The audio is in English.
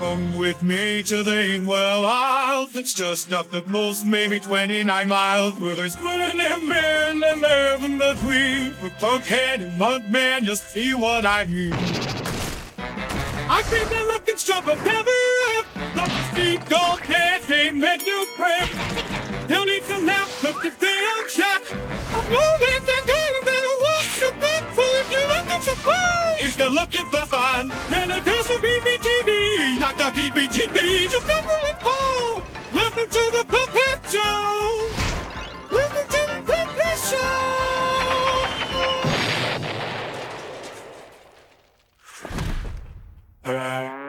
with me to the Inkwell Isles. It's just up the coast, maybe 29 miles. Where there's good them men and live in between. With Cuphead and Mugman, just see what I mean. I think they're looking strong, but never up. Not the steep gold head, they made new prep. They'll need some help, but if they don't check, I'm moving, they're going to walk the back for if you're looking for fun. If you're looking for fun, then I do Teaching me to number and pole. Welcome to the Cuphead show. Welcome to the Cuphead show. Uh.